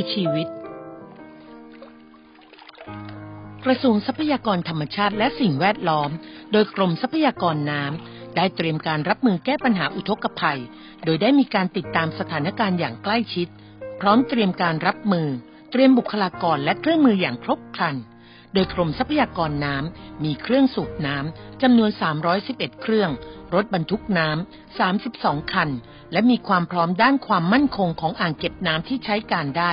คือชีวิต กระทรวงทรัพยากรธรรมชาติและสิ่งแวดล้อม โดยกรมทรัพยากรน้ำได้เตรียมการรับมือแก้ปัญหาอุทกภัย โดยได้มีการติดตามสถานการณ์อย่างใกล้ชิด พร้อมเตรียมการรับมือ เตรียมบุคลากรและเครื่องมืออย่างครบครัน โดยกรมทรัพยากรน้ำมีเครื่องสูบน้ำจำนวน 311 เครื่อง รถบรรทุกน้ำ 32 คัน และมีความพร้อมด้านความมั่นคงของอ่างเก็บน้ำที่ใช้การได้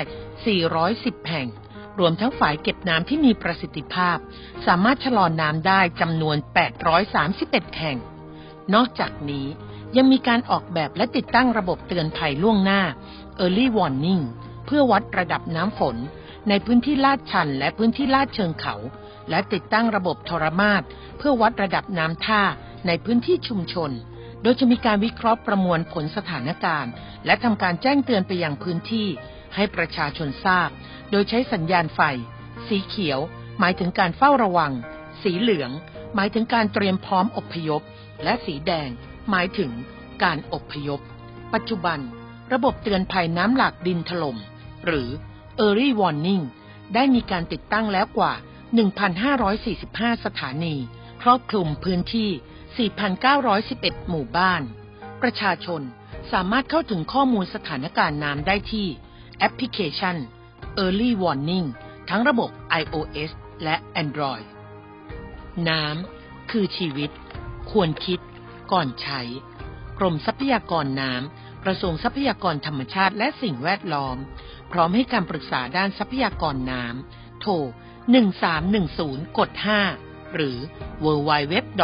410 แห่ง รวมทั้งฝ่ายเก็บน้ำที่มีประสิทธิภาพ สามารถชะลอนน้ำได้จำนวน 831 แห่ง นอกจากนี้ยังมีการออกแบบและติดตั้งระบบเตือนภัยล่วงหน้า Early Warning เพื่อวัดระดับน้ำฝน ในพื้นที่ลาดชันและพื้นที่ลาดเชิงเขา และติดตั้งระบบโทรมาตเพื่อวัดระดับน้ำท่าในพื้นที่ชุมชน โดยจะมีการวิเคราะห์ประมวลผลสถานการณ์ และทำการแจ้งเตือนไปยังพื้นที่ ให้ประชาชนทราบ โดยใช้สัญญาณไฟ สีเขียว หมายถึงการเฝ้าระวัง สีเหลือง หมายถึงการเตรียมพร้อมอพยพ และสีแดง หมายถึงการอพยพ ปัจจุบัน ระบบเตือนภัยน้ำหลากดินถล่มหรือ Early Warning ได้มีการติดตั้งแล้วกว่า 1,545 สถานี ครอบคลุมพื้นที่ 4,911 หมู่บ้าน ประชาชนสามารถเข้าถึงข้อมูลสถานการณ์น้ำได้ที่แอปพลิเคชัน Early Warning ทั้งระบบ iOS และ Android น้ำคือชีวิต ควรคิดก่อนใช้ กรมทรัพยากรน้ำ ระทรวงทรัพยากรธรรมชาติและสิ่งแวดล้อม พร้อมให้การปรึกษาด้านทรัพยากรน้ำ โทร 1310 กด 5 หรือ www.dwr.go.th